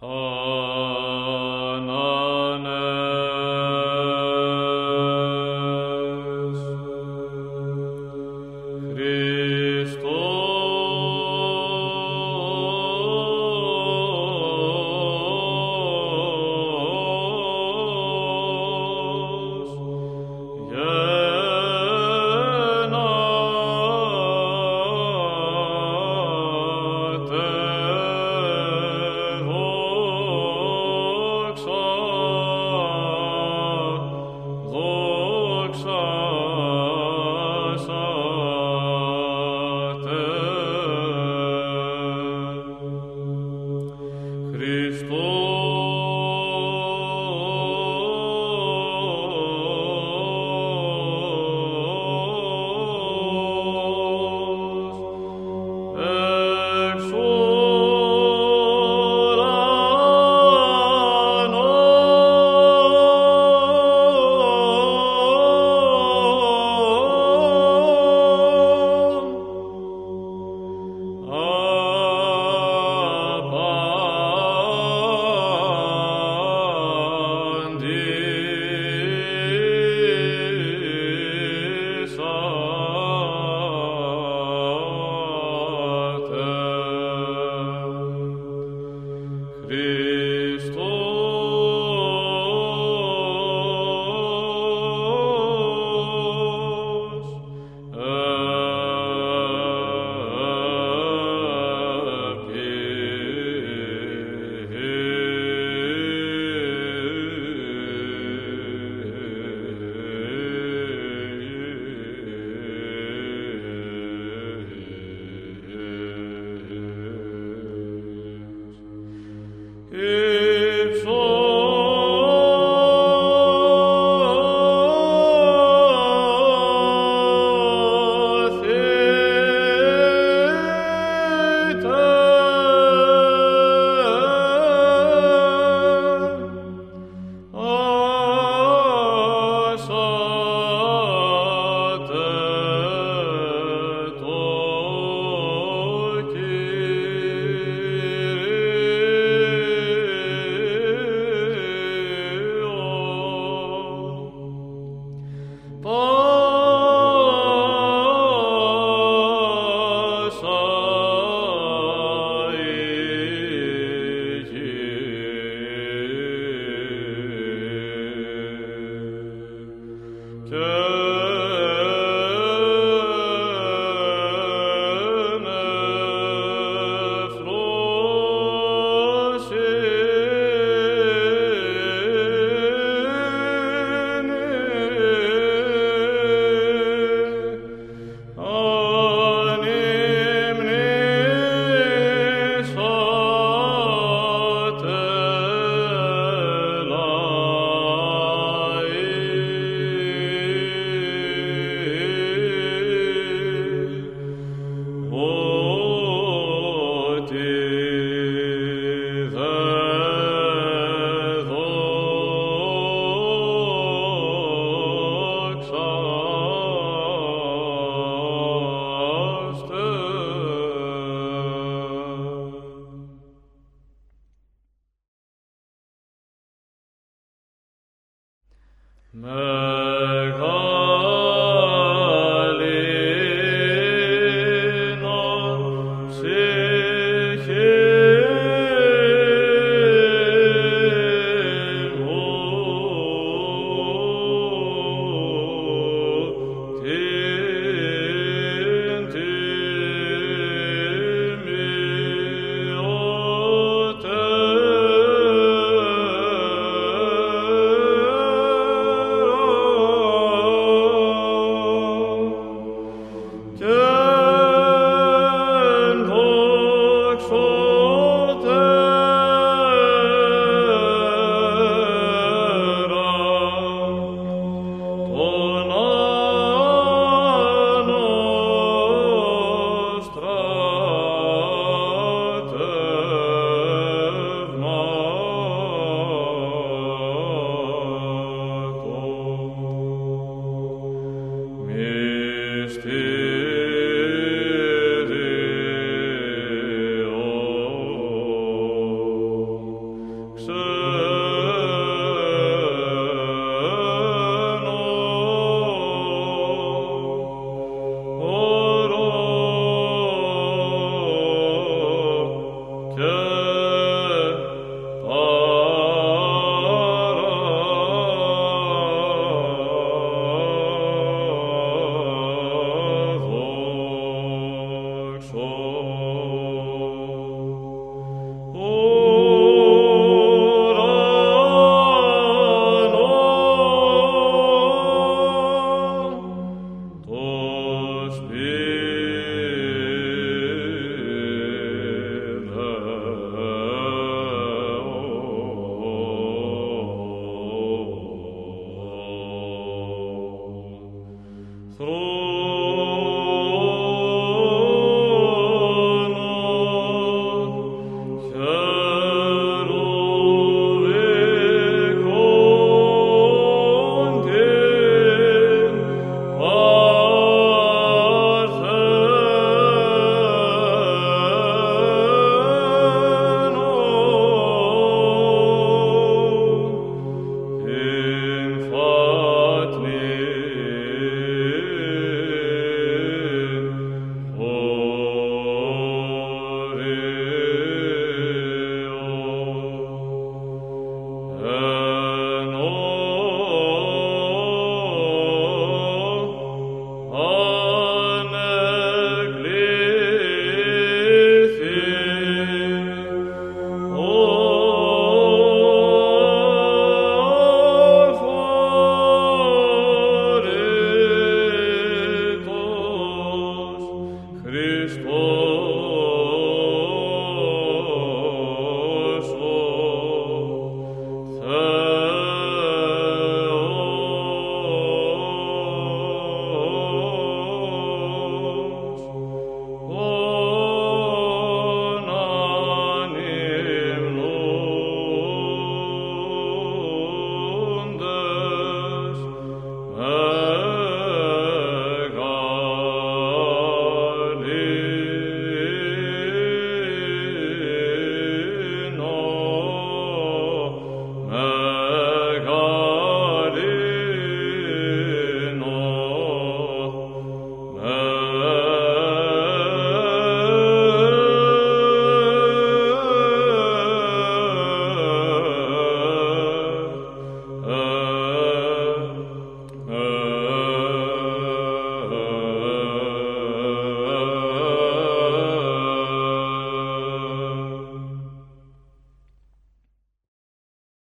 Oh Christus. Bist du Yeah. No.